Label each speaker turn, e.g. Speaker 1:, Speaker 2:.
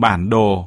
Speaker 1: bản đồ.